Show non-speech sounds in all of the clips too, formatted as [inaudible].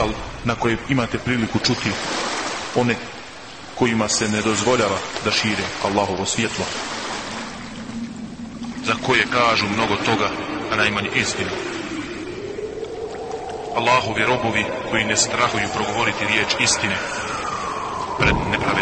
portal na kojem imate priliku čuti one kojima se ne dozvoljava da šire Allahovo svjetlo za koje kažu mnogo toga a najmanje istinu. Allahovi robovi koji ne strahuju progovoriti riječ istine pred nepravednim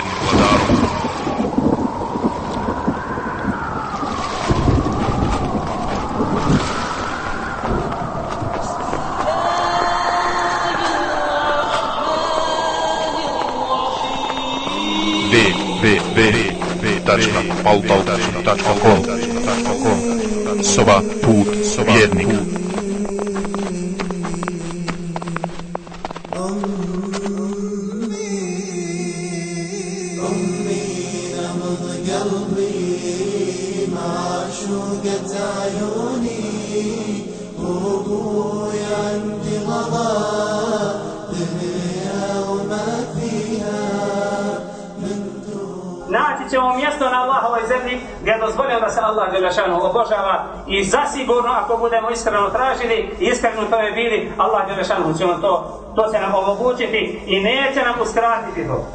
www.paltal.com Soba put vjernika ćemo mjesto na Allahovoj zemlji gdje je dozvoljeno da se Allah Đelešanu obožava. I zasigurno ako budemo iskreno tražili iskreno to je bili Allah Đelešanu će to, to će nam omogućiti i neće nam uskratiti to.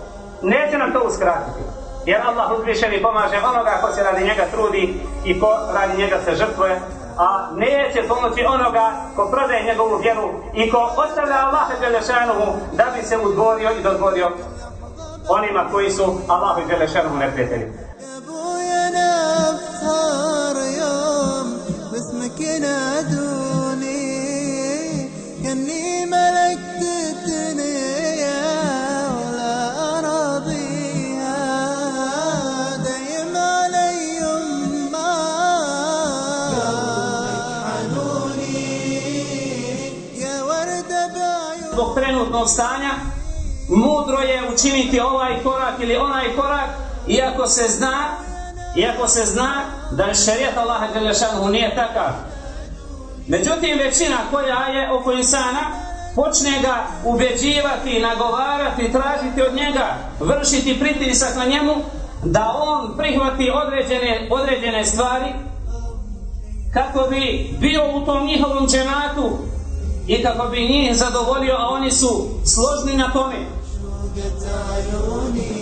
Neće nam to uskratiti. Jer Allah uzvišeni pomaže onoga ko se radi njega trudi i ko radi njega se žrtvuje a neće pomoći onoga ko prodaje njegovu vjeru i ko ostavlja Allaha Đelešanuhu da bi se udvorio i dodvorio onima koji su Allahu i Đelešanu neprijatelji. باسمك ينادوني كاني ملكت الدنيا ولا أراضيها دايم علي ما يا وردة بعيون Zbog trenutnog stanja mudro je učiniti ovaj korak ili onaj korak iako se zna iako se zna da šerijat Allaha Đelešanu nije takav međutim većina koja je oko insana počne ga ubeđivati, nagovarati, tražiti od njega, vršiti pritisak na njemu da on prihvati određene, određene stvari kako bi bio u tom njihovom džematu i kako bi njih zadovoljio, a oni su složni na tome. عيوني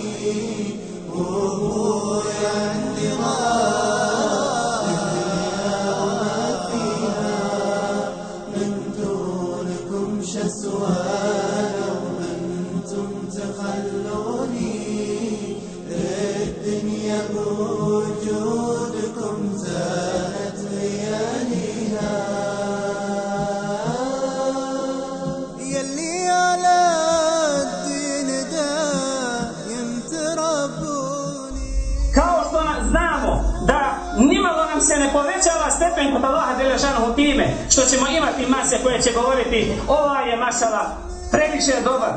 وهو يعتراف الدنيا وما فيها من دونكم شسوان وأنتم تخلوني الدنيا بوجودكم زاد. Stepen kod Allaha Đelešanuhu time što ćemo imati mase koje će govoriti ova je mašala previše dobar.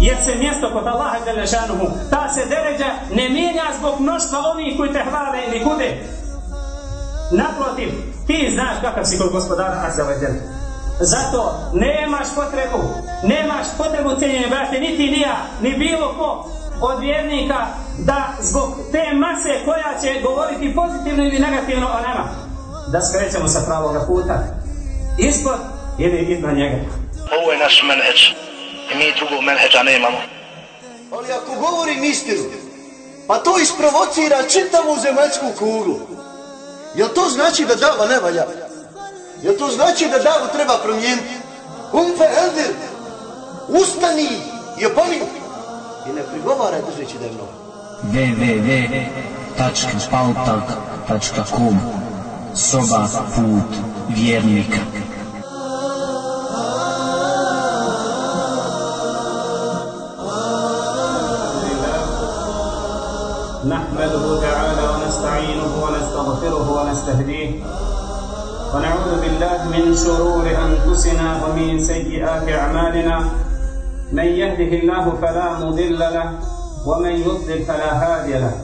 Jer se mjesto kod Allaha Đelešanuhu, ta se deređa ne mijenja zbog mnoštva onih koji te hvale ili kude. Naprotiv, ti znaš kakav si kod gospodara Azza wa Jalla. Zato nemaš potrebu, nemaš potrebu cijenjene brate, niti ni ja, ni bilo ko od vjernika da zbog te mase koja će govoriti pozitivno ili negativno o nama, da skrećemo sa pravoga puta. Ispod ili iznad njega. Ovo je naš menheđ i mi drugog menheđa nemamo. Ali ako govorim istinu, pa to isprovocira čitavu zemaljsku kuglu. Jel to znači da dava ne valja? Jel to znači da davu treba promijeniti? Umfe eldir, ustani i opomini. I ne prigovaraj držeći da je mnogo. www.paltalk.com Soba put vjernika نحمده تعالى ونستعينه ونستغفره ونستهديه. ونعوذ بالله من شرور أنفسنا ومن سيئات أعمالنا. من يهده الله فلا مضل له ومن يضلل فلا هادي له.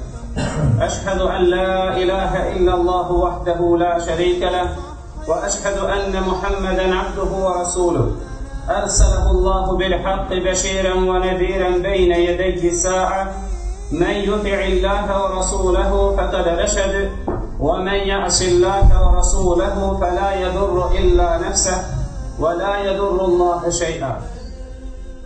أشهد أن لا إله إلا الله وحده لا شريك له وأشهد أن محمدا عبده ورسوله. أرسله الله بالحق بشيرا ونذيرا بين يدي الساعة من يطع الله ورسوله فقد رشد ومن يعص الله ورسوله فلا يضر إلا نفسه ولا يضر الله شيئا.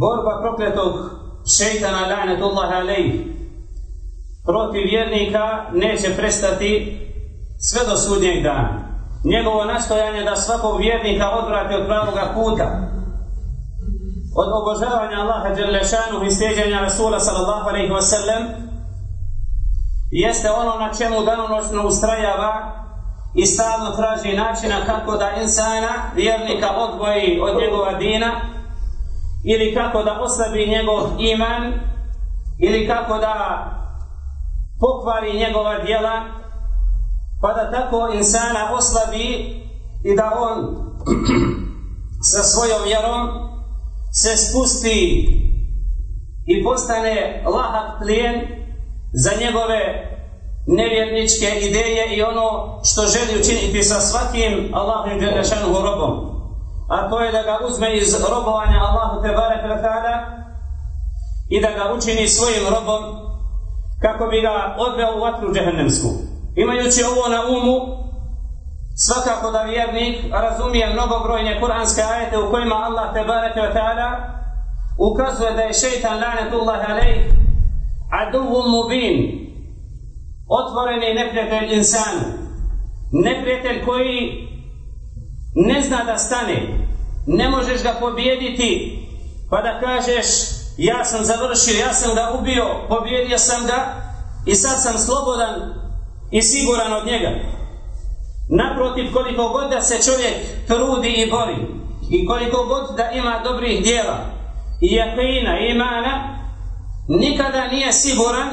borba prokletog šeitana la'netullah alejh protiv vjernika neće prestati sve do sudnjeg dana. Njegovo nastojanje da svakog vjernika odvrati od pravoga puta, od obožavanja Allaha Đelešanu i slijedjenja Rasula sallallahu alaihi wasallam jeste ono na čemu danonoćno ustrajava i stalno traži načina kako da insana, vjernika odvoji od njegova dina ili kako da oslabi njegov iman ili kako da pokvari njegova djela pa da tako insana oslabi i da on [clears throat] sa svojom vjerom se spusti i postane lahak plijen za njegove nevjerničke ideje i ono što želi učiniti sa svakim Allahom Đelešanu robom. A to je da ga uzme iz robovanja Allahu Tebare Kratala i da ga učini svojim robom kako bi ga odveo u vatru džehennemsku. Imajući ovo na umu, svakako da vjernik razumije mnogobrojne kuranske ajete u kojima Allah Tebare Kratala ukazuje da je šeitan lanetullah alejh aduvum mubin otvoreni neprijatelj insanu neprijatelj koji ne zna da stane ne možeš ga pobijediti. Pa da kažeš ja sam završio, ja sam ga ubio pobjedio sam ga i sad sam slobodan i siguran od njega. Naprotiv koliko god da se čovjek trudi i bori i koliko god da ima dobrih dijela i jakina i imana nikada nije siguran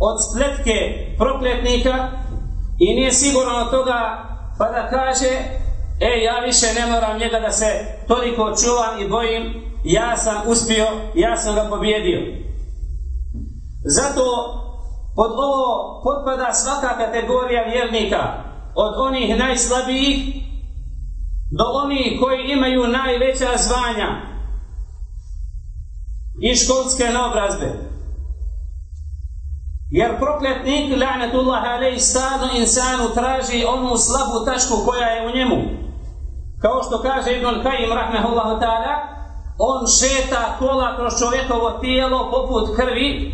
od spletke prokletnika i nije siguran od toga pa da kaže e ja više ne moram njega da se toliko čuvam i bojim ja sam uspio, ja sam ga pobjedio zato pod ovo potpada svaka kategorija vjernika od onih najslabijih do onih koji imaju najveća zvanja i školske naobrazbe. Jer prokletnik, la'natullah alaih, stalno insanu traži onu slabu tačku koja je u njemu. Kao što kaže Ibn Kajim, rahmehullahu ta'ala, on šeta kola kroz čovjekovo tijelo poput krvi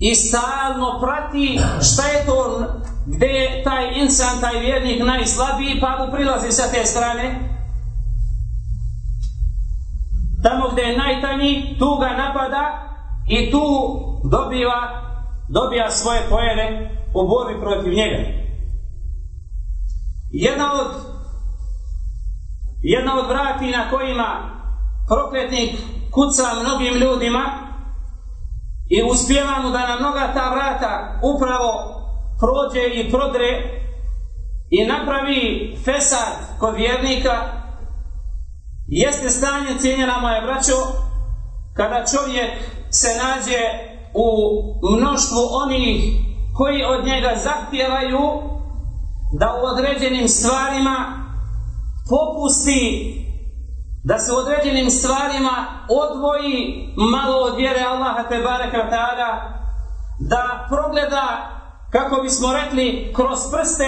i stalno prati šta je to gdje je taj insan, taj vjernik najslabiji, pa mu prilazi sa te strane tamo gdje je najtanji, tu ga napada i tu dobiva, dobija svoje pojene u borbi protiv njega. Jedna od jedna od vrati na kojima prokletnik kuca mnogim ljudima i uspjeva mu da na mnoga ta vrata upravo prođe i prodre i napravi fesad kod vjernika. Jeste stanje cijenjena moje braćo kada čovjek se nađe u mnoštvu onih koji od njega zahtijevaju da u određenim stvarima popusti da se određenim stvarima odvoji malo od vjere Allaha te bareka da progleda kako bismo rekli kroz prste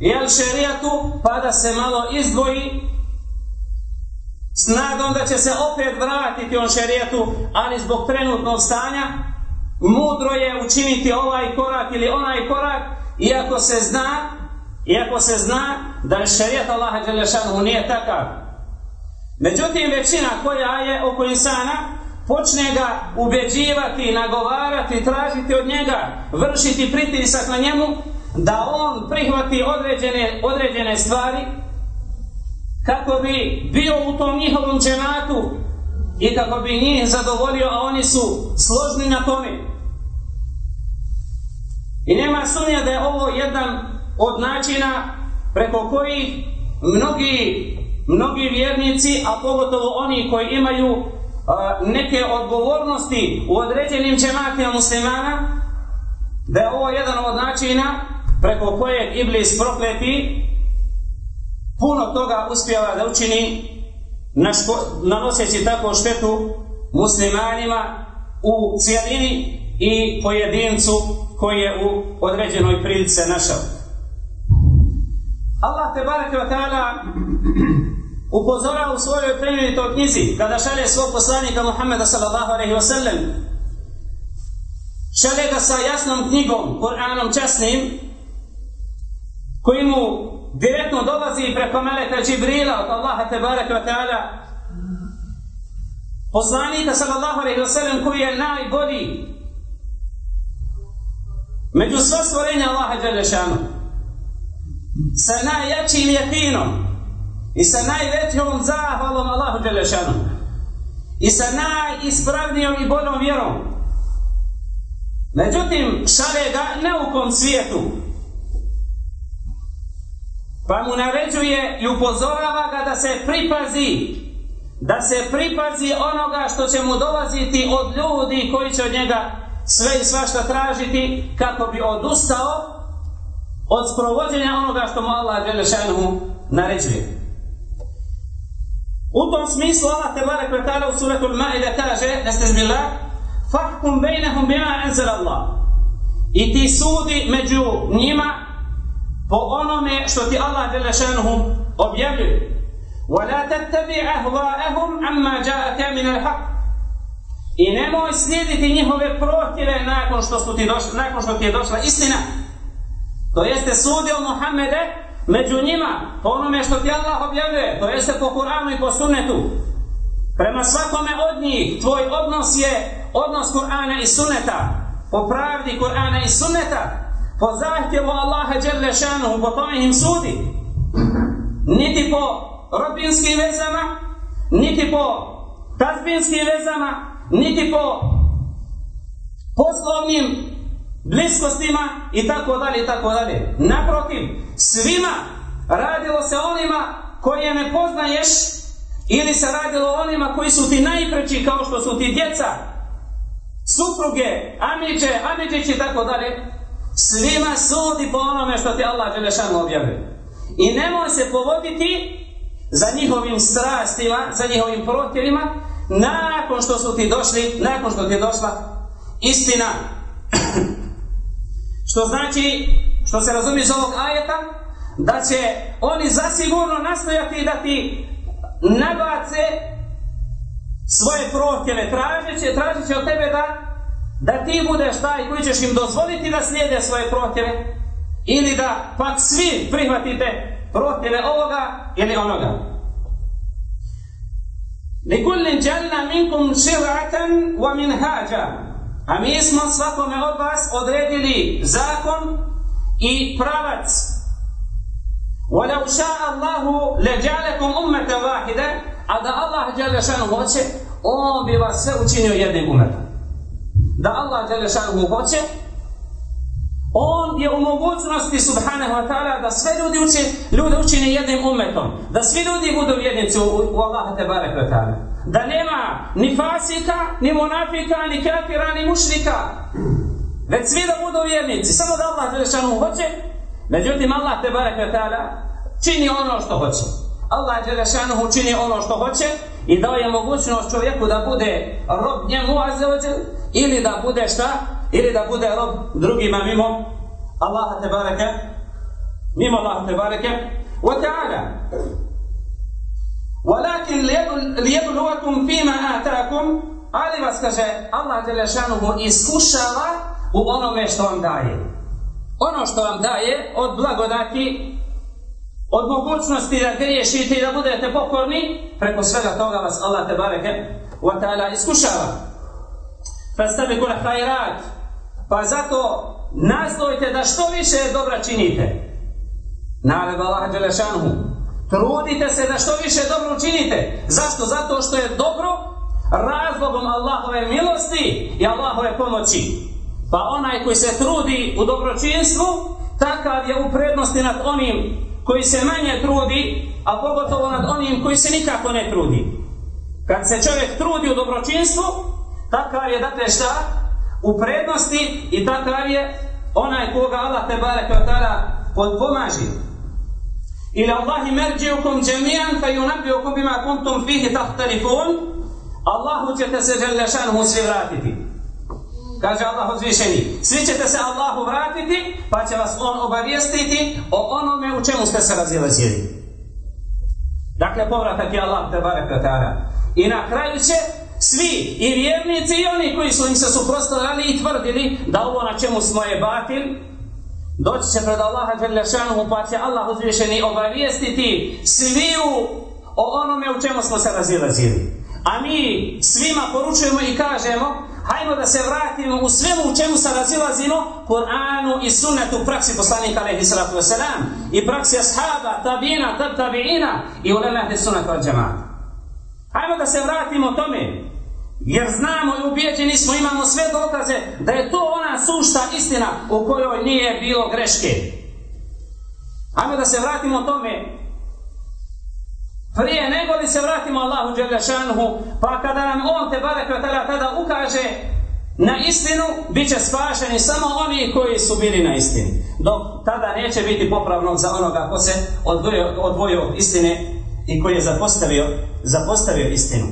jel šerijatu pa da se malo izdvoji. S nadom da će se opet vratiti on šerijetu, ali zbog trenutnog stanja, mudro je učiniti ovaj korak ili onaj korak, iako se zna, iako se zna da šerijet Allaha Đelešanu nije takav. Međutim, većina koja je oko insana počne ga ubeđivati, nagovarati, tražiti od njega, vršiti pritisak na njemu, da on prihvati određene, određene stvari, kako bi bio u tom njihovom dženatu i kako bi njih zadovoljio, a oni su složni na tome. I nema sumnja da je ovo jedan od načina preko kojih mnogi, mnogi vjernici, a pogotovo oni koji imaju neke odgovornosti u određenim džematima muslimana, da je ovo jedan od načina preko kojeg Iblis prokleti puno toga uspjeva da učini nanoseći tako štetu muslimanima u cijelini i pojedincu koji je u određenoj prilici našao. Allah te barake wa ta'ala upozorava u svojoj plemenitoj knjizi kada šalje svog poslanika Muhammeda sallallahu alaihi wa sallam šalje ga sa jasnom knjigom, Kur'anom časnim koji mu direktno dolazi preko Meleka Džibrila od Allaha te barake wa ta'ala poslanika sallallahu alaihi wa sallam koji je najbolji među sva stvorenja Allaha Đalešanu sa najjačim jekinom i sa najvećom zahvalom Allahu Đelešanu i sa najispravnijom i boljom vjerom. Međutim, šalje ga neukom svijetu. Pa mu naređuje i upozorava ga da se pripazi, da se pripazi onoga što će mu dolaziti od ljudi koji će od njega sve i svašta tražiti kako bi odustao od sprovođenja onoga što mu Allah Đelešanu naređuje. U tom smislu Allah te barek vetala u suratul Maide kaže, nestezbillah, fahkum bejnehum bima enzel Allah. I ti sudi među njima po onome što ti Allah djelašanuhum objavljuje. وَلَا تَتَّبِعْ أَهْوَاءَهُمْ عَمَّا جَاءَكَ مِنَ الْحَقِّ I nemoj slijediti njihove protive nakon što, su ti došla, nakon što ti je došla istina. To jeste sudio Muhammede među njima, po onome što ti Allah objavljuje, to jeste po Kur'anu i po sunnetu, prema svakome od njih, tvoj odnos je odnos Kur'ana i sunneta, po pravdi Kur'ana i sunneta, po zahtjevu Allaha Đerle Šanuhu, po tome im sudi. Niti po robinskim vezama, niti po tazbinskim vezama, niti po poslovnim bliskostima i tako dalje i tako dalje. Naprotiv, svima radilo se onima koje ne poznaješ ili se radilo onima koji su ti najpreći kao što su ti djeca, supruge, amiđe, amiđići i tako dalje. Svima sudi po onome što ti Allah Đelešanu objavio. I nemoj se povoditi za njihovim strastima, za njihovim protjerima, nakon što su ti došli, nakon što ti je došla istina. Što znači, što se razumije iz ovog ajeta, da će oni zasigurno nastojati da ti nabace svoje prohtjeve, tražit će, tražit će od tebe da, da ti budeš taj koji ćeš im dozvoliti da slijede svoje prohtjeve ili da pak svi prihvatite prohtjeve ovoga ili onoga. لكل جعلنا منكم شرعة ومنهاجا a mi smo svakome od vas odredili zakon i pravac. وَلَوْ شَاءَ اللَّهُ لَجَعَلَكُمْ أُمَّةً وَاحِدًا A da Allah Đalešanu hoće, on bi vas sve učinio jednim umetom. Da Allah Đalešanu hoće, on je u mogućnosti subhanahu wa ta'ala da sve ljudi uči, ljude učini jednim umetom. Da svi ljudi budu vjednici u, u Allaha te barek wa ta'ala. Da nema ni fasika, ni monafika, ni kafira, ni mušrika. Već svi da budu vjernici. Samo da Allah Đelešanu hoće. Međutim, Allah te barek čini ono što hoće. Allah Đelešanu čini ono što hoće i dao je mogućnost čovjeku da bude rob njemu azeođel ili da bude šta? ili da bude rob drugima mimo Allaha te bareke mimo Allaha te bareke wa ta'ala Walakin lijedluvakum fima atakum, ali vas, kaže, Allah Đelešanuhu iskušava u onome što vam daje. Ono što vam daje od blagodati, od mogućnosti da griješite i da budete pokorni, preko svega toga vas Allah te bareke wa ta'ala iskušava. Fastabiku hajrat, pa zato nastojte da što više dobra činite. Naravno Allah Đelešanuhu, Trudite se da što više dobro učinite. Zašto? Zato što je dobro razlogom Allahove milosti i Allahove pomoći. Pa onaj koji se trudi u dobročinstvu, takav je u prednosti nad onim koji se manje trudi, a pogotovo nad onim koji se nikako ne trudi. Kad se čovjek trudi u dobročinstvu, takav je, dakle, šta? U prednosti i takav je onaj koga Allah te barek tada podpomaži. Allahi merđiukum džemijan fe yunabbiukum bima kuntum fihi tahtalifun Allahu ćete se želešanhu svi vratiti. Kaže Allah uzvišeni, svi ćete se Allahu vratiti, pa će vas On obavijestiti o onome u čemu ste se razilazili. Dakle, povratak je Allah te barek I na kraju će svi, i vjernici i oni koji su im se suprostavljali i tvrdili da ovo na čemu smo je doći će pred Allaha Đelešanuhu pa će Allah uzvišeni obavijestiti sviju o onome u čemu smo se razilazili. A mi svima poručujemo i kažemo hajmo da se vratimo u svemu u čemu se razilazimo Kur'anu i sunnetu praksi poslanika alaihi salatu wasalam i praksi ashaba, tabina, tab tabiina i ulema ahli sunnetu al Hajmo da se vratimo tome jer znamo i ubijeđeni smo, imamo sve dokaze da je to ona sušta istina u kojoj nije bilo greške. Hajmo da se vratimo tome prije nego li se vratimo Allahu Đelešanuhu, pa kada nam On te barek tada ukaže na istinu, bit će spašeni samo oni koji su bili na istini. Dok tada neće biti popravnog za onoga ko se odvojio, odvojio od istine i koji je zapostavio, zapostavio istinu.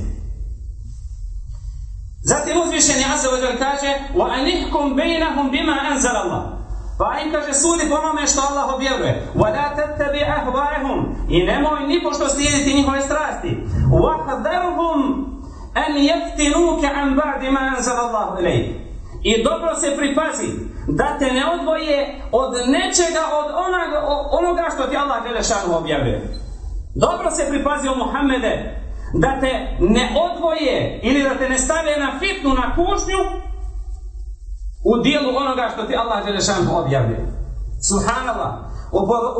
Zatim uzvišeni Azza kaže وَأَنِحْكُمْ بَيْنَهُمْ بِمَا أَنزَلَ اللَّهُ pa im kaže sudi po onome što Allah objavljuje. وَلَا تَتَّبِعْ أَهْوَاهُمْ I nemoj ni pošto slijediti njihove strasti. وَحَذَرْهُمْ أَنْ يَفْتِنُوكَ عَنْ بَعْدِ مَا أَنزَلَ اللَّهُ إِلَيْكَ I dobro se pripazi da te ne odvoje od nečega od onoga, onoga što ti Allah Đelešanu objavljuje. Dobro se pripazi o Muhammede da te ne odvoje ili da te ne stave na fitnu, na kušnju u dijelu onoga što ti Allah Đelešanu objavljuje. Subhanallah.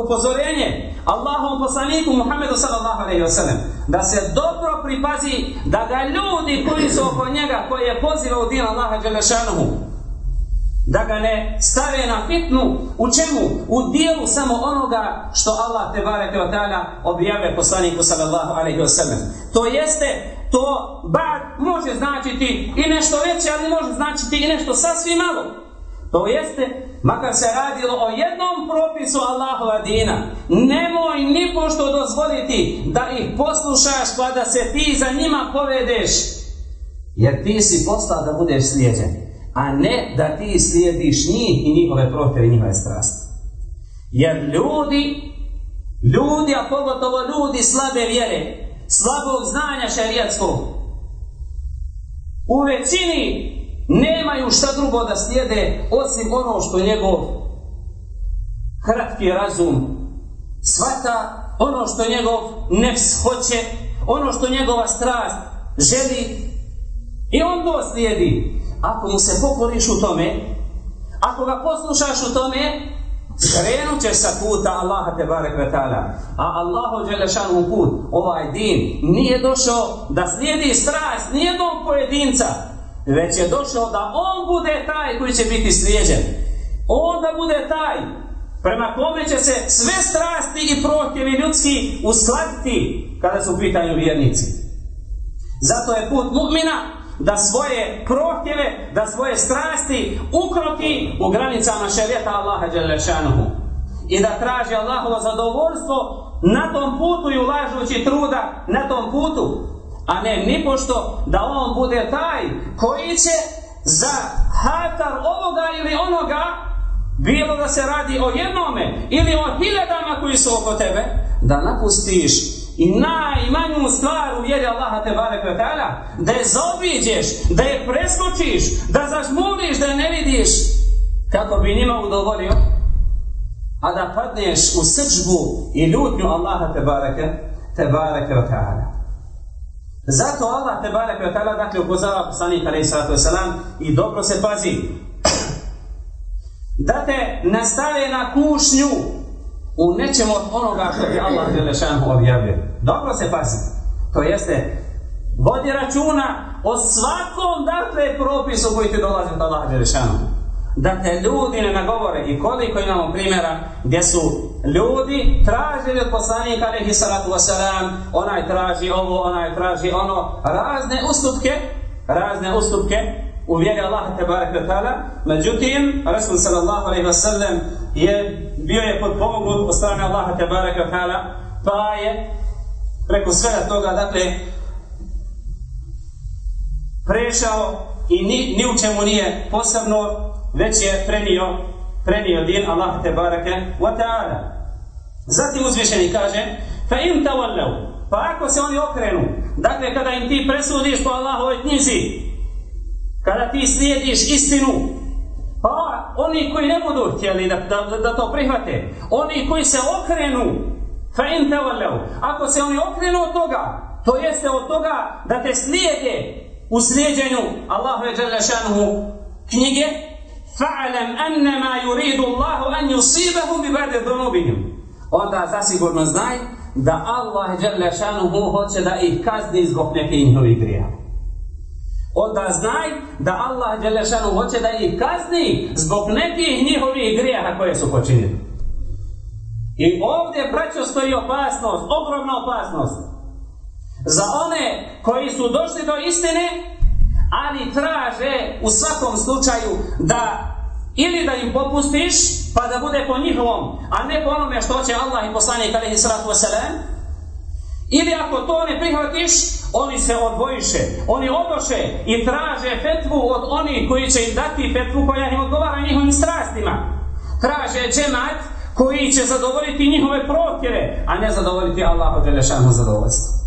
Upozorenje Allahom poslaniku Muhammedu sallallahu alaihi wasallam da se dobro pripazi da ga ljudi koji su oko njega koji je poziva u din Allaha Đelešanuhu da ga ne stave na fitnu u čemu? U dijelu samo onoga što Allah te bareke wa ta'ala objavlja poslaniku sallallahu alaihi wasallam. To jeste to bad može značiti i nešto veće, ali može značiti i nešto sasvim malo. To jeste, makar se radilo o jednom propisu Allahova dina, nemoj ni pošto dozvoliti da ih poslušaš pa da se ti za njima povedeš. Jer ti si postao da budeš slijeđen, a ne da ti slijediš njih i njihove prohtjeve i njihove strasti. Jer ljudi, ljudi, a pogotovo ljudi slabe vjere, slabog znanja šerijatskog. U većini nemaju šta drugo da slijede osim ono što njegov kratki razum svata, ono što njegov nefs hoće, ono što njegova strast želi i on to slijedi. Ako mu se pokoriš u tome, ako ga poslušaš u tome, Skrenut ćeš sa puta Allaha te barek A Allahu Đelešanu put, ovaj din, nije došao da slijedi strast nijednog pojedinca, već je došao da on bude taj koji će biti slijeđen. On da bude taj prema kome će se sve strasti i prohtjevi ljudski uskladiti kada su u pitanju vjernici. Zato je put mu'mina da svoje prohtjeve, da svoje strasti ukroti u granicama šerijata Allaha Đelešanuhu. I da traži Allahovo zadovoljstvo na tom putu i ulažući truda na tom putu. A ne nipošto da on bude taj koji će za hatar ovoga ili onoga bilo da se radi o jednome ili o hiljadama koji su oko tebe, da napustiš i najmanju stvar u vjeri Allaha te barek da je zaobiđeš, da je preskočiš, da zažmuriš, da je ne vidiš, kako bi njima udovolio, a da padneš u srđbu i ljutnju Allaha te bareke, te bareke Zato Allah te barek ve ta'ala dakle upozorava poslanik vesselam i dobro se pazi. [clears throat] Da te nastave na kušnju u nečem od onoga što ti Allah Đelešanu objavio. Dobro se pazi. To jeste, vodi računa o svakom dakle propisu koji ti dolazi od Allah Đelešanu. Da te ljudi ne nagovore i koliko imamo primjera gdje su ljudi tražili od poslanika alaihi salatu wasalam, onaj traži ovo, onaj traži ono, razne ustupke, razne ustupke u Allaha te barek. Međutim, Rasul sallallahu alaihi wasallam je bio je pod pomognut od strane Allaha ve ta'ala, pa je preko svega toga, dakle, prešao i ni, ni u čemu nije posebno, već je prenio, prenio din Allah te barake wa ta'ala. Zatim uzvišeni kaže, fa im tavallav, pa ako se oni okrenu, dakle kada im ti presudiš po Allahovoj knjizi, kada ti slijediš istinu, pa oni koji ne budu htjeli da, da, da to prihvate, oni koji se okrenu, fa in ako se oni okrenu od toga, to jeste od toga da te slijede u slijedjenju Allahu je dželle šanuhu knjige, fa'alam annama yuridu Allahu an yusibahum bi ba'di dhunubihim. Onda zasigurno znaj da Allah dželle šanuhu hoće da ih kazni zbog nekih njihovih grija. Onda znaj da Allah dželle šanuhu hoće da ih kazni zbog nekih njihovih grijeha koje su počinili. I ovdje, braćo, stoji opasnost, ogromna opasnost. Za one koji su došli do istine, ali traže u svakom slučaju da ili da im popustiš, pa da bude po njihovom, a ne po onome što će Allah i poslanik alaihi sallatu wasalam, ili ako to ne prihvatiš, oni se odvojiše, oni odoše i traže fetvu od onih koji će im dati fetvu koja im odgovara njihovim strastima. Traže džemat koji će zadovoljiti njihove protjeve, a ne zadovoljiti Allahu Đelešanu zadovoljstvo.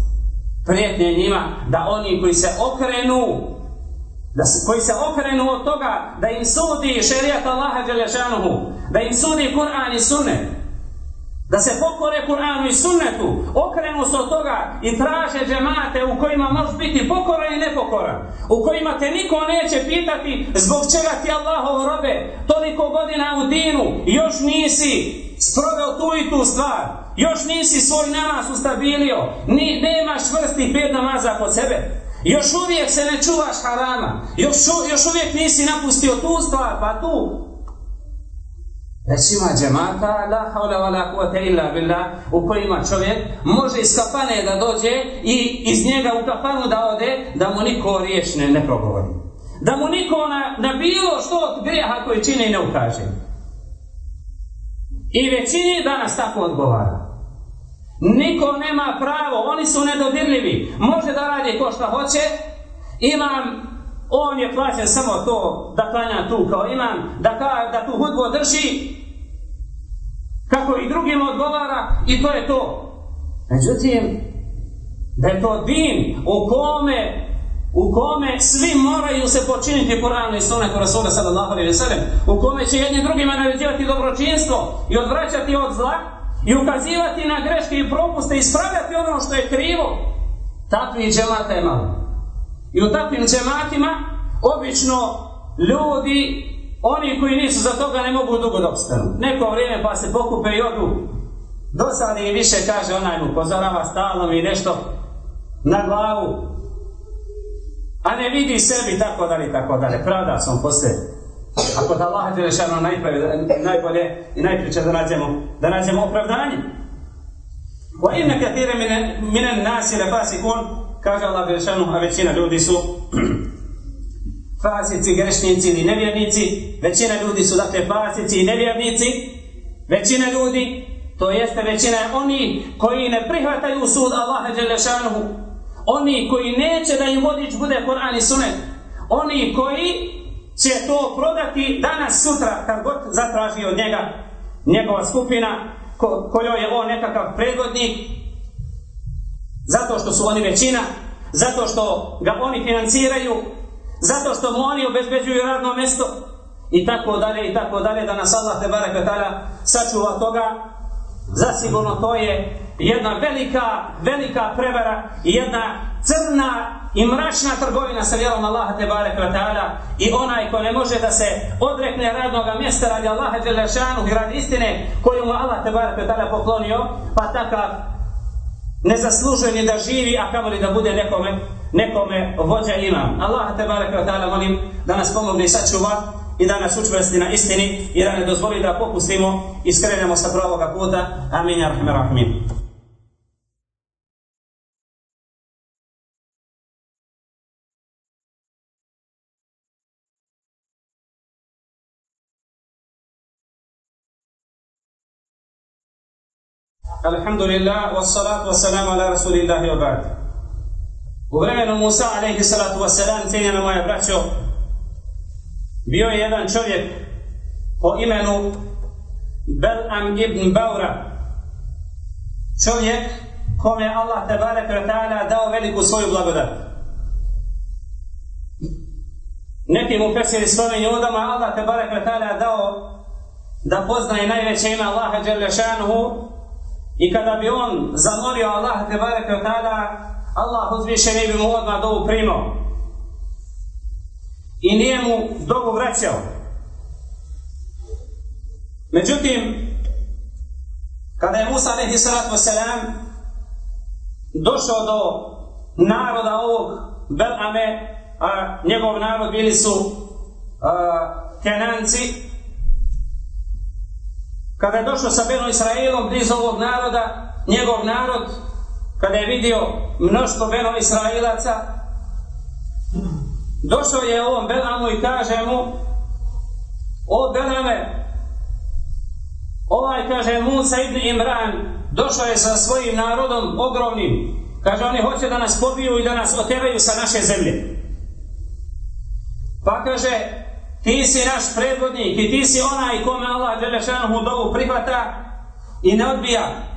Prijetnje njima da oni koji se okrenu, da se, koji se okrenu od toga da im sudi šerijat Allaha Đelešanuhu, da im sudi Kur'an i Sunnet, da se pokore Kur'anu i Sunnetu, okrenu se od toga i traže džemate u kojima možeš biti pokoran i nepokoran, u kojima te niko neće pitati zbog čega ti Allahov robe toliko godina u dinu još nisi sproveo tu i tu stvar, još nisi svoj namaz ustabilio, ni, nemaš vrsti pet namaza kod sebe, još uvijek se ne čuvaš harama, još, još uvijek nisi napustio tu stvar, pa tu već ima džemata, la haula wa la illa billah, u kojima čovjek može iz kafane da dođe i iz njega u kafanu da ode, da mu niko riječ ne, ne progovori. Da mu niko na, na bilo što od grijeha koji čini ne ukaže. I većini danas tako odgovara. Niko nema pravo, oni su nedodirljivi. Može da radi ko šta hoće, imam on je plaćen samo to da klanja tu kao imam, da, ka, da tu hudbu drži, kako i drugim odgovara i to je to. Međutim, da je to din u kome u kome svi moraju se počiniti Kur'anu i Sunnetu Rasula sallallahu ve sellem, u kome će jedni drugima naređivati dobročinstvo i odvraćati od zla i ukazivati na greške i propuste i ispravljati ono što je krivo. Takvi džemata je malo. I u takvim džematima obično ljudi, oni koji nisu za toga ne mogu dugo da obstanu. Neko vrijeme pa se pokupe i odu. Dosadi i više kaže onaj mu pozorava stalno mi nešto na glavu. A ne vidi sebi tako dalje, tako dalje. Pravda sam posle. Ako da Allah je rešano najbolje i najpriče da nađemo, da nađemo opravdanje. Wa inna kathira minan nasi la fasikun kaže Allah Đelešanu, a većina ljudi su [clears throat] fasici, grešnici ili nevjernici, većina ljudi su dakle fasici i nevjernici, većina ljudi, to jeste većina oni koji ne prihvataju sud Allaha Đelešanu, oni koji neće da im vodič bude Kur'an i Sunet, oni koji će to prodati danas, sutra, kad god zatraži od njega njegova skupina, ko, kojoj je on nekakav predvodnik, zato što su oni većina, zato što ga oni financiraju, zato što mu oni obezbeđuju radno mjesto i tako dalje i tako dalje da nas Allah te barek sačuva toga. Zasigurno to je jedna velika, velika prevara i jedna crna i mračna trgovina sa vjerom Allaha te barek i onaj ko ne može da se odrekne radnog mjesta radi Allaha Đelešanu i radi istine koju mu Allah te barek poklonio pa takav ne zaslužuje ni da živi a kamoli da bude nekome nekome vođa ima. Allah te barek molim da nas pomogne i sačuva i da nas učvrsti na istini i da ne dozvoli da popustimo i skrenemo sa pravoga puta. Amin. Ja rahim. Alhamdulillah, wassalatu wassalamu ala rasulillahi wa ba'd. U vremenu Musa, alaihi salatu wassalam, cijenjena moja braćo, bio je jedan čovjek po imenu Belam ibn Baura. Čovjek kome je Allah tebara ta'ala dao veliku svoju blagodat. Neki mu pesiri spominju da Allah tebara ta'ala dao da poznaje najveće ime Allaha Đelešanuhu i kada bi on zamolio Allah te bareke tada, Allah uzvišeni bi mu odmah dovu primao. I nije mu dovu vraćao. Međutim, kada je Musa alaihi salatu wasalam došao do naroda ovog Belame, a njegov narod bili su a, Kenanci, kada je došao sa Beno Israelom blizu ovog naroda, njegov narod, kada je vidio mnoštvo Beno Israelaca, došao je ovom Belamu i kaže mu, o Belame, ovaj, kaže Musa ibn Imran, došao je sa svojim narodom ogromnim, kaže oni hoće da nas pobiju i da nas oteraju sa naše zemlje. Pa kaže, ti si naš predvodnik i ti si onaj kome Allah Đelešanohu dovu prihvata i ne odbija.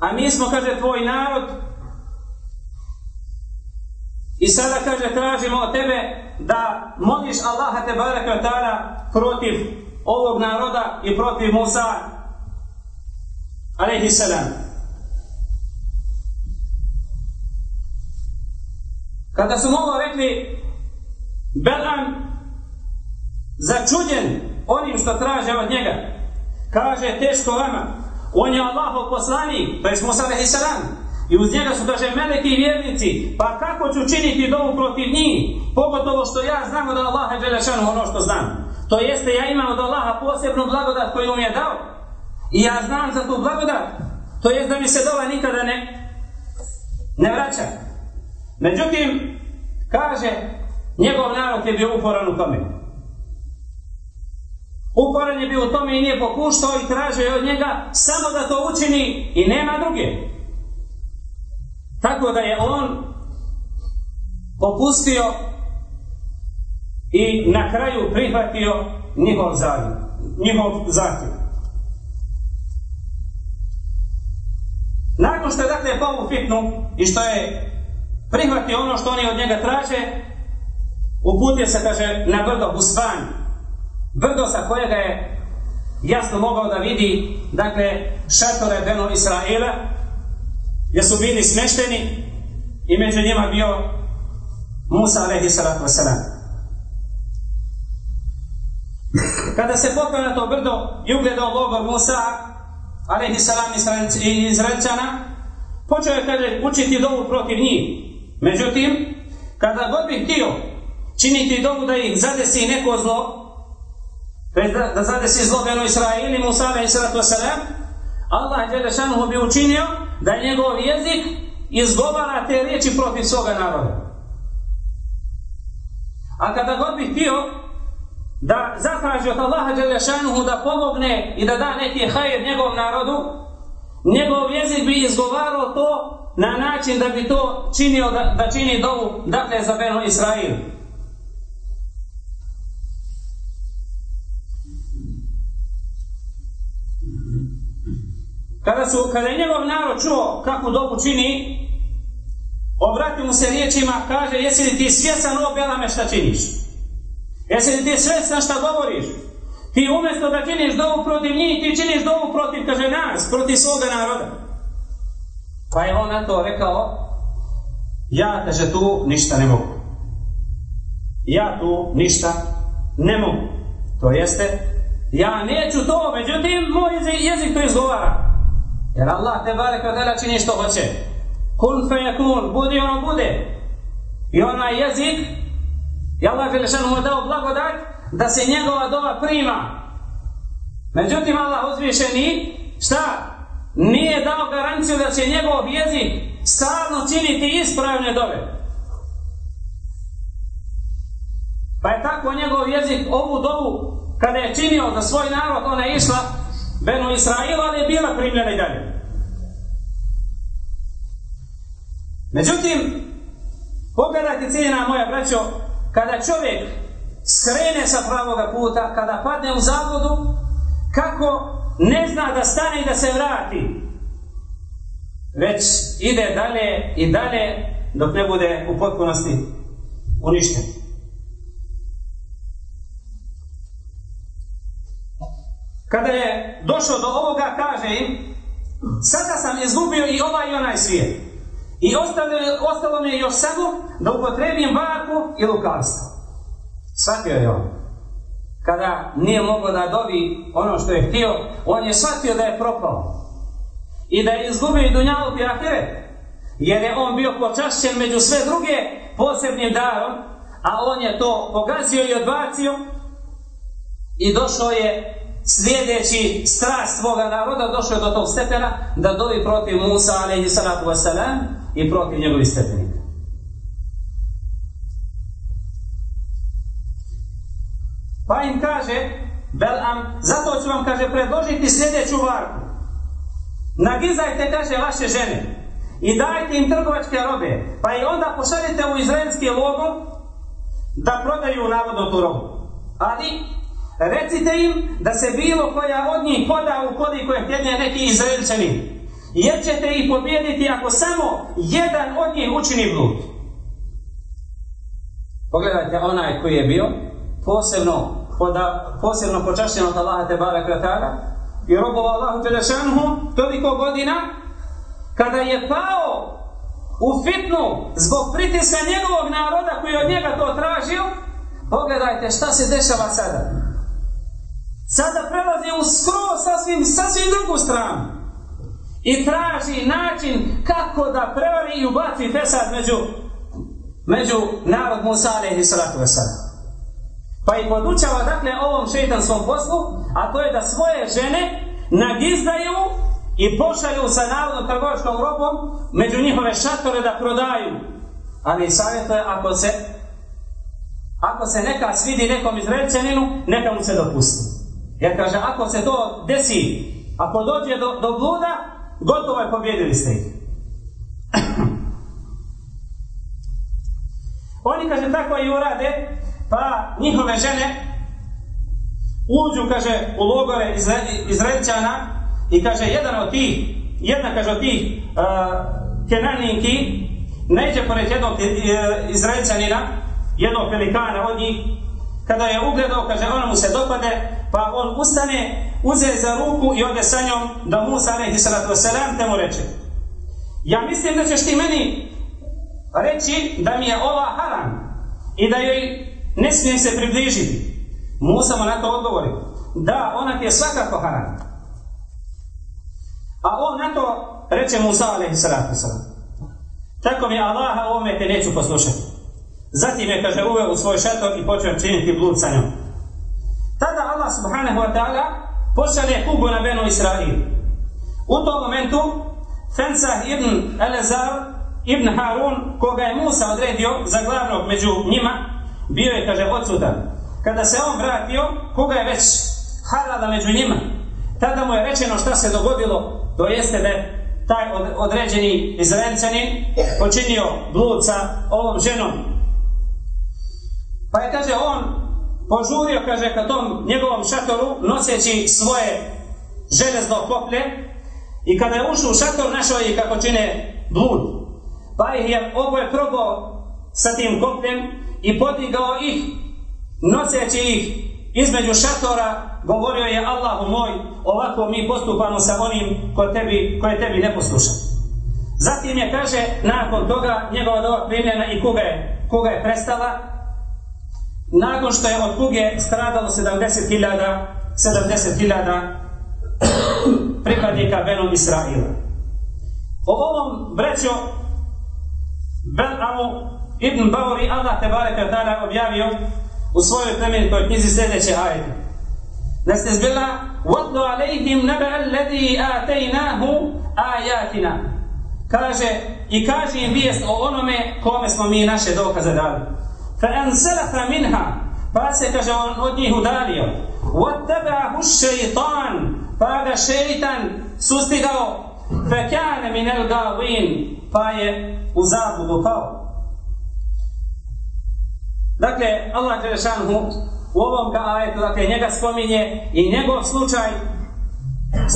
A mi smo, kaže, tvoj narod i sada, kaže, tražimo od tebe da moliš Allaha te baraka ta'ala protiv ovog naroda i protiv Musa alaihi salam. Kada su mu rekli, Belan začuđen onim što traže od njega. Kaže, teško vama. On je Allahov poslanik, to je Musa. I uz njega su, kaže, meleki i vjernici. Pa kako ću činiti dovu protiv njih? Pogotovo što ja znam od Allaha Đelešanu ono što znam. To jeste, ja imam od Allaha posebnu blagodat koju mi je dao. I ja znam za tu blagodat. To jest da mi se dova nikada ne, ne vraća. Međutim, kaže, Njegov narod je bio uporan u tome. Uporan je bio u tome i nije popuštao i tražio od njega samo da to učini i nema druge. Tako da je on popustio i na kraju prihvatio njihov zahtjev. Njihov zahtjev. Nakon što je dakle povu fitnu i što je prihvatio ono što oni od njega traže, uputio se, kaže, na brdo Husvan, brdo sa kojega je jasno mogao da vidi, dakle, šatore Beno Israela, gdje su bili smešteni i među njima bio Musa alaihi salatu. Kada se popeo na to brdo i ugledao logor Musa alaihi salam Izraelčana, počeo je kaže, učiti dovu protiv njih. Međutim, kada god bi htio činiti dobu da ih zadesi neko zlo, da, da zadesi zlo Beno Israili, Musa wasalam, Allah Đelešanuhu bi učinio da njegov jezik izgovara te riječi protiv svoga naroda. A kada god bi htio da zatraži od Allaha Đelešanuhu da pomogne i da da neki hajr njegovom narodu, njegov jezik bi izgovarao to na način da bi to činio da, da čini dovu dakle za Beno Israil. Kada, su, kada je njegov narod čuo kakvu dobu čini, obrati mu se riječima, kaže, jesi li ti svjesan o Belame šta činiš? Jesi li ti svjestan šta govoriš? Ti umjesto da činiš dovu protiv njih, ti činiš dovu protiv, kaže nas, protiv svoga naroda. Pa je on na to rekao, ja, kaže, tu ništa ne mogu. Ja tu ništa ne mogu. To jeste, ja neću to, međutim, moj jezik to izgovara. Jer Allah te bare kada čini što hoće. Kun fe kun, budi ono bude. I onaj jezik, i Allah Želešanu mu dao blagodat, da se njegova dova prima. Međutim, Allah uzvišeni, šta? Nije dao garanciju da će njegov jezik stalno činiti ispravne dove. Pa je tako njegov jezik ovu dovu, kada je činio za svoj narod, ona je išla Benu Israila, ali je bila primljena i dalje. Međutim, pogledajte cijena moja braćo, kada čovjek skrene sa pravoga puta, kada padne u zavodu, kako ne zna da stane i da se vrati, već ide dalje i dalje dok ne bude u potpunosti uništen. Kada je došao do ovoga, kaže im, sada sam izgubio i ovaj i onaj svijet. I ostalo, ostalo mi je još samo da upotrebim varku i lukavstvo. Shvatio je on. Kada nije mogao da dobi ono što je htio, on je shvatio da je propao. I da je izgubio i dunjalu i. Jer je on bio počašćen među sve druge posebnim darom, a on je to pogazio i odbacio i došao je slijedeći strast svoga naroda došao je do tog stepena da dovi protiv Musa alaihi salatu wasalam i protiv njegovih stepenika. Pa im kaže, Belam, zato ću vam, kaže, predložiti sljedeću varku. Nagizajte, kaže, vaše žene i dajte im trgovačke robe, pa i onda pošaljite u izraelski logo da prodaju navodno tu robu. Ali Recite im da se bilo koja od njih poda u koliko je htjedne neki Izraelčani. Jer ćete ih pobijediti ako samo jedan od njih učini blud. Pogledajte onaj koji je bio posebno, poda, posebno počašćen od Allaha te barakatara i robova Allahu Đelešanhu toliko godina kada je pao u fitnu zbog pritiska njegovog naroda koji od njega to tražio pogledajte šta se dešava sada Sada prelazi u skroz sasvim, sasvim drugu stranu. I traži način kako da prevari i ubaci fesad među, među narod Musa i salatu Pa i podučava dakle ovom šeitanskom poslu, a to je da svoje žene nagizdaju i pošalju sa narodnom trgovačkom robom među njihove šatore da prodaju. Ali savjetuje ako se ako se neka svidi nekom izrečeninu, neka mu se dopusti. Jer kaže, ako se to desi, ako dođe do, do bluda, gotovo je pobjedili ste ih. [clears throat] Oni, kaže, tako i urade, pa njihove žene uđu, kaže, u logore Izraelčana i kaže, jedan od tih, jedna, kaže, od tih uh, kenaninki, neće pored jednog uh, Izraelčanina, jednog pelikana od njih, kada je ugledao, kaže, ona mu se dopade, pa on ustane, uze za ruku i ode sa njom da Musa alaihi salatu wasalam te mu reče ja mislim da ćeš ti meni reći da mi je ova haram i da joj ne smijem se približiti. Musa mu na to odgovori da, ona ti je svakako haram. A on na to reče Musa alaihi salatu wasalam tako mi Allaha ovome te neću poslušati. Zatim je, kaže, uveo u svoj šator i počeo činiti blud sa njom. Allah subhanahu wa ta'ala pošalje kugu na Benu Israil. U tom momentu Fensah ibn Elezar ibn Harun, koga je Musa odredio za glavnog među njima, bio je, kaže, odsudan. Kada se on vratio, koga je već harala među njima, tada mu je rečeno šta se dogodilo, to jeste da je taj određeni Izraelčanin počinio blud sa ovom ženom. Pa je, kaže, on požurio, kaže, ka tom njegovom šatoru, noseći svoje železno koplje i kada je ušao u šator, našao je kako čine blud. Pa ih je oboje probao sa tim kopljem i podigao ih, noseći ih između šatora govorio je Allahu moj, ovako mi postupamo sa onim ko tebi, koje tebi ne posluša. Zatim je, kaže, nakon toga njegova dova primljena i kuga je, kuga je prestala, nakon što je od kuge stradalo 70.000 70.000 [coughs] pripadnika Benom Israila. O ovom brećo Bel'amu Ibn Bauri Allah te bareke tada objavio u svojoj plemenitoj knjizi sljedeće ajde. Nestezbila وَاتْلُ عَلَيْهِمْ نَبَأَ الَّذِي آتَيْنَاهُ آيَاتِنَا Kaže, i kaže im vijest o onome kome smo mi naše dokaze dali. fa ansalafa minha pa se kaže on od njih udalio wattabahu shaytan pa ga šeitan sustigao. fa kana min al pa je u zabludu pao. Dakle Allah dželešanhu u ovom ajetu dakle njega spominje i njegov slučaj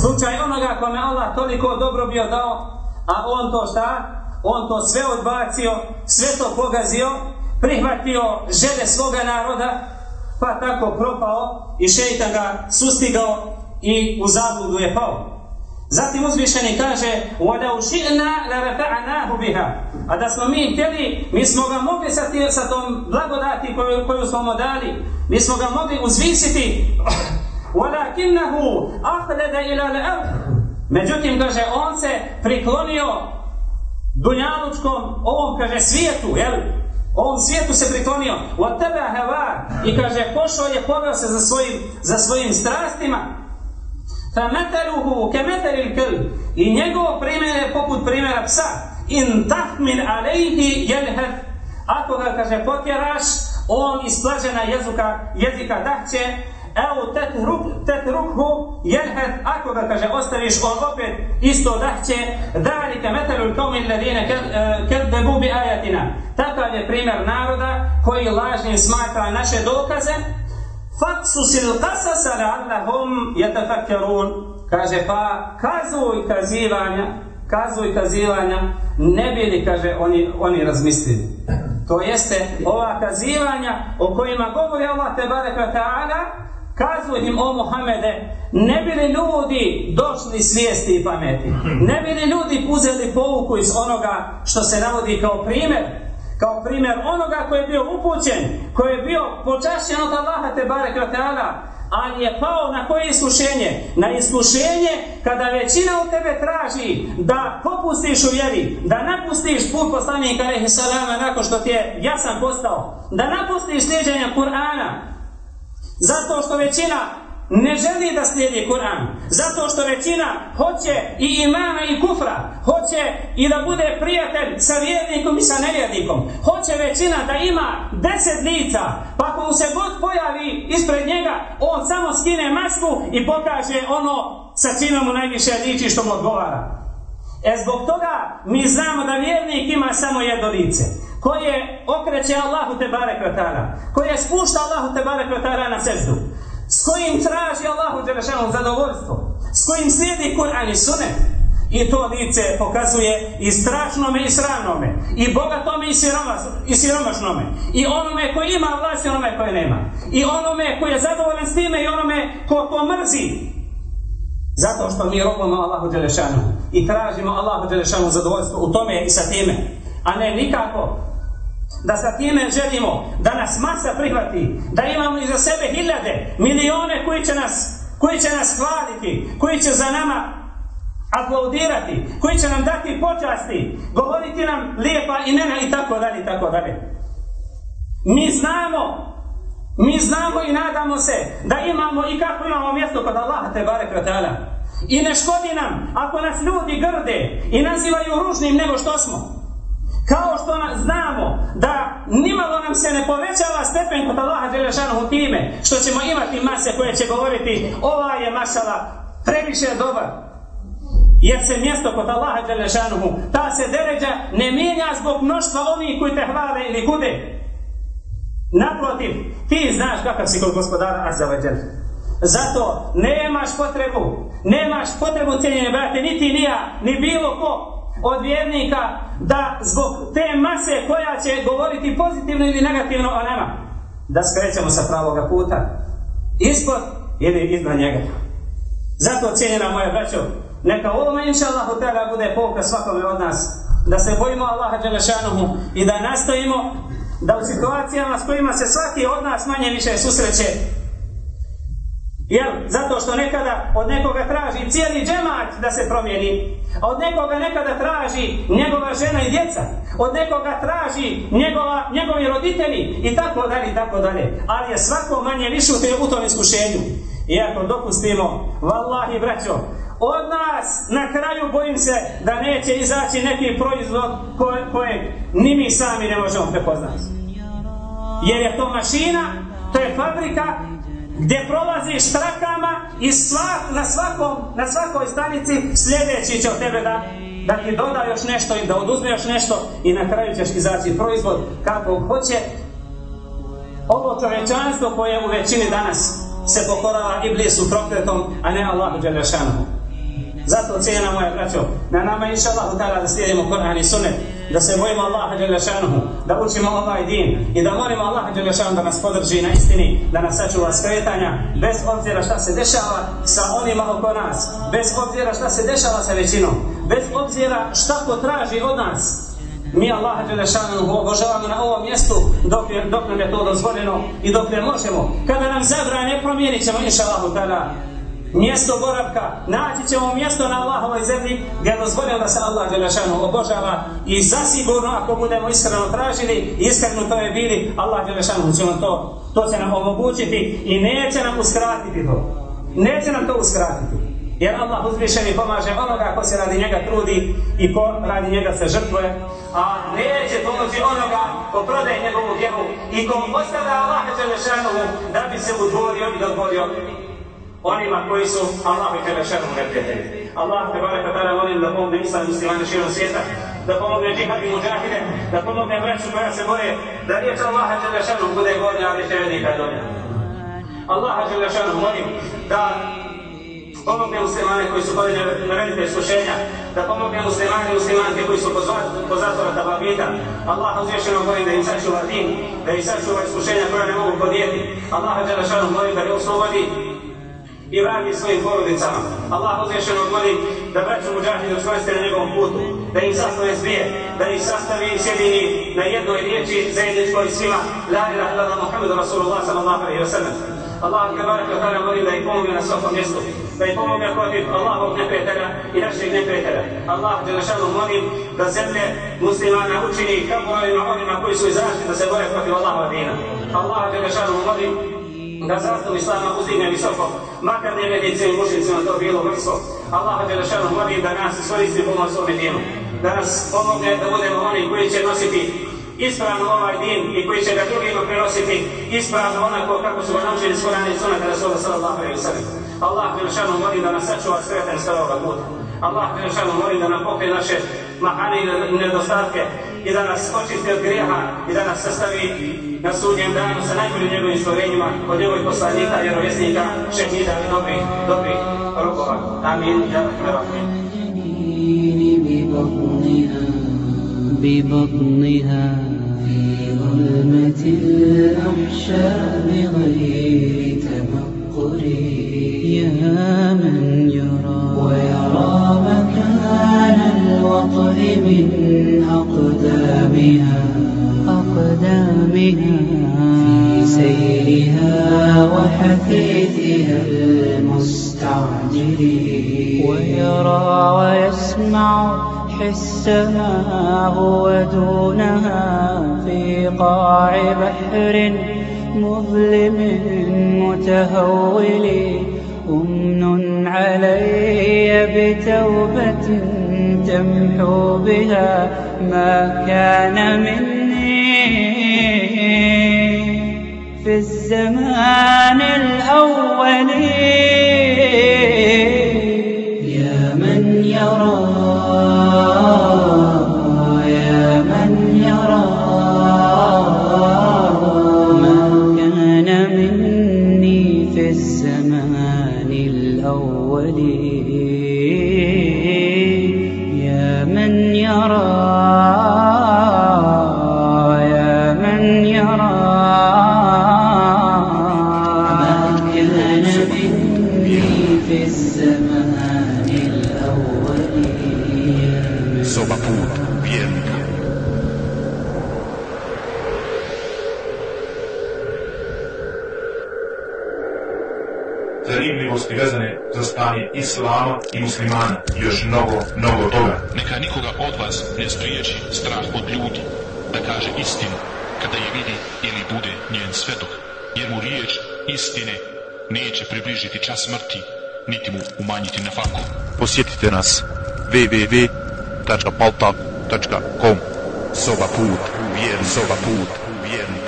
slučaj onoga kome Allah toliko dobro bio dao a on to šta? On to sve odbacio sve to pogazio prihvatio žele svoga naroda, pa tako propao i šeitan ga sustigao i u zabludu je pao. Zatim uzvišeni kaže وَلَوْ شِئْنَا لَرَفَعَنَاهُ بِهَا A da smo mi htjeli, mi smo ga mogli sa, sa tom blagodati koju, koju smo mu dali, mi smo ga mogli uzvisiti وَلَكِنَّهُ أَخْلَدَ إِلَى الْأَرْضِ Međutim, kaže, on se priklonio dunjalučkom, ovom, kaže, svijetu, jel? Ovom svijetu se priklonio وَتَبَا هَوَا I kaže, pošao je, poveo se za svojim, za svojim strastima فَمَتَلُهُ كَمَتَلِ الْكَلْبِ I njegov primjer je poput primjera psa. In tahmin alejhi jelhed. Ako ga, kaže, potjeraš, on isplađena jezuka, jezika dahće, evo tetrukhu jelhed. Ako ga, kaže, ostaviš, on opet isto dahće. Dalike metalul kaumi ladine kedbebu bi ajatina. Takav je primjer naroda koji lažnim smatra naše dokaze, Faksusil kasasa la'allahum yatafakkarun. Kaže pa kazuj kazivanja, kazuj kazivanja, ne bi li, kaže, oni, oni razmislili. To jeste ova kazivanja o kojima govori Allah te bareka ta'ala, kazuj im o Muhammede, ne bi li ljudi došli svijesti i pameti, ne bi li ljudi uzeli pouku iz onoga što se navodi kao primjer, kao primjer onoga koji je bio upućen, koji je bio počašćen od Allaha te barek ali je pao na koje iskušenje? Na iskušenje kada većina u tebe traži da popustiš u vjeri, da napustiš put poslanika salama nakon što ti je jasan postao, da napustiš slijedženja Kur'ana, zato što većina ne želi da slijedi Kur'an. Zato što većina hoće i imana i kufra. Hoće i da bude prijatelj sa vjernikom i sa nevjernikom. Hoće većina da ima deset lica. Pa ako mu se god pojavi ispred njega, on samo skine masku i pokaže ono sa čime mu najviše liči što mu odgovara. E zbog toga mi znamo da vjernik ima samo jedno lice koje okreće Allahu te barek koje spušta Allahu te barek na sezdu s kojim traži Allahu Đelešanu zadovoljstvo, s kojim slijedi Kur'an i Sunet. I to lice pokazuje i strašnome i sravnome, i bogatome i, siromašnome, i onome koji ima vlast i onome koji nema, i onome koji je zadovoljan s time i onome ko to mrzi. Zato što mi robimo Allahu Đelešanu i tražimo Allahu Đelešanu zadovoljstvo u tome i sa time, a ne nikako da sa time želimo da nas masa prihvati, da imamo iza sebe hiljade, milijone koji će nas, koji će nas hvaliti, koji će za nama aplaudirati, koji će nam dati počasti, govoriti nam lijepa imena i tako dalje i tako dalje. Mi znamo, mi znamo i nadamo se da imamo i kako imamo mjesto kod Allaha te barek I ne škodi nam ako nas ljudi grde i nazivaju ružnim nego što smo. Kao što znamo da nimalo nam se ne povećava stepen kod Allaha Đelešanuhu time što ćemo imati mase koje će govoriti ova je mašala previše dobar. Jer se mjesto kod Allaha Đelešanuhu, ta se deređa ne mijenja zbog mnoštva onih koji te hvale ili kude. Naprotiv, ti znaš kakav si kod gospodara Azzavadžel. Zato nemaš potrebu, nemaš potrebu cijenjene brate, niti ni ja, ni bilo ko od vjernika da zbog te mase koja će govoriti pozitivno ili negativno o nama, da skrećemo sa pravoga puta. Ispod ili iznad njega. Zato cijenjena moja braćo, neka ovome inša Allahu tada bude pouka svakome od nas, da se bojimo Allaha Đelešanuhu i da nastojimo da u situacijama s kojima se svaki od nas manje više susreće, Jel? Zato što nekada od nekoga traži cijeli džemat da se promijeni. A od nekoga nekada traži njegova žena i djeca. Od nekoga traži njegova, njegovi roditelji i tako dalje i tako dalje. Ali je svako manje više u, tom iskušenju. I ako dopustimo, vallahi braćo, od nas na kraju bojim se da neće izaći neki proizvod koje, koje ni mi sami ne možemo prepoznati. Jer je to mašina, to je fabrika gdje prolaziš trakama i svak, na, svakom, na svakoj stanici sljedeći će od tebe da, da ti doda još nešto i da oduzme još nešto i na kraju ćeš izaći proizvod kako hoće. Ovo čovečanstvo koje u većini danas se pokorava Iblisu prokretom, a ne Allahu Đelešanu. Zato cijena moja braćo, na nama inša Allah da slijedimo Koran i da se bojimo Allaha Đelešanuhu, da učimo ovaj din i da molimo Allaha Đelešanuhu da nas podrži na istini, da nas sačuva skretanja, bez obzira šta se dešava sa onima oko nas, bez obzira šta se dešava sa većinom, bez obzira šta ko traži od nas, mi Allaha Đelešanuhu obožavamo na ovom mjestu dok, je, dok nam je to dozvoljeno i dok ne možemo. Kada nam zabrane promijenit ćemo inša Allahu mjesto boravka, naći ćemo mjesto na Allahovoj zemlji gdje je dozvoljeno da se Allah Đelešanu obožava i zasigurno ako budemo iskreno tražili iskreno to je bili, Allah Đelešanu će nam to, to će nam omogućiti i neće nam uskratiti to. Neće nam to uskratiti. Jer Allah uzvišeni pomaže onoga ko se radi njega trudi i ko radi njega se žrtvuje, a neće pomoći onoga ko prodaje njegovu vjeru i ko ostavlja Allah Đelešanu da bi se udvorio i dodvorio onima koji su Allahu i Đelešanu neprijatelji. Allah te barek tada molim da pomogne islam muslimane širom svijeta, da pomogne džihad i muđahide, da pomogne braću koja se boje, da riječ Allaha Đelešanu bude gornja, ali će vednika donja. Allaha Đelešanu molim da pomogne muslimane koji su podine na iskušenja, da pomogne muslimane i muslimanke koji su po zatvora. Allah uzvišeno molim da im sačuva din, da im sačuva iskušenja koja ne mogu podijeti. Allah Đelešanu molim da ih oslobodi i vrati svojim porodicama. Allah uzvišeno molim da braću muđahide učvrste na njegovom putu, da im sastavi zbije, da ih sastavi i sjedini na jednoj riječi zajedničkoj svima. La ilaha illallah Muhammedu Rasulullah sallallahu alaihi wa sallam. Allah te barek wa ta'ala molim da ih pomogne na svakom mjestu, da ih pomogne protiv Allahovog neprijatelja i našeg neprijatelja. Allah te našanu molim da zemlje muslimana učini kaburovima onima koji su izraženi da se bore protiv Allahova dina. Allah te našanu molim da zastavu Islama uzdigne visoko, makar nevjednicima i mušnicima to bilo vrsto. Allah Đelešanu molim da nas iskoristi pomoć svome dinu, da nas pomogne da budemo oni koji će nositi ispravno ovaj din i koji će ga drugima prenositi ispravno onako kako su ga naučili s Korana i Sunata sallallahu alaihi sallam. Allah Đelešanu molim da nas sačuva sretan s toga puta. Allah Đelešanu molim da nam pokrije naše mahane i nedostatke i da nas očisti od grijeha i da nas sastavi na sudnjem danu sa najboljim njegovim stvorenjima od njegovih poslanika, vjerovjesnika, šehida i dobrih, dobrih rukova. Amin. Ja, ببطنها في ظلمة الأحشاء بغير وحثيثها المستعجل ويرى ويسمع حسها هو دونها في قاع بحر مظلم متهول. أمن علي بتوبة تمحو بها ما كان مني. في الزمان الأولين. Zanimljivosti vezane za stanje islama i muslimana i još mnogo, mnogo toga. Neka nikoga od vas ne spriječi strah od ljudi da kaže istinu kada je vidi ili bude njen svedok, jer mu riječ istine neće približiti čas smrti, niti mu umanjiti na faku. Posjetite nas www.paltak.com Soba put, vjerni, soba put, vjerni.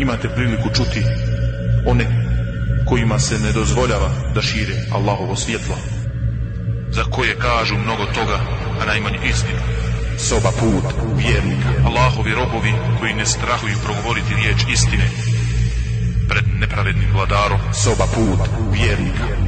Imate priliku čuti one kojima se ne dozvoljava da šire Allahovo svjetlo, za koje kažu mnogo toga, a najmanje istinu. Soba put vjernika. Allahovi robovi koji ne strahuju progovoriti riječ istine pred nepravednim vladarom. Soba put vjernika.